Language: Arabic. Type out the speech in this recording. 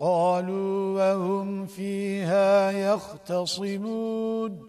قالوا وهم فيها يختصمون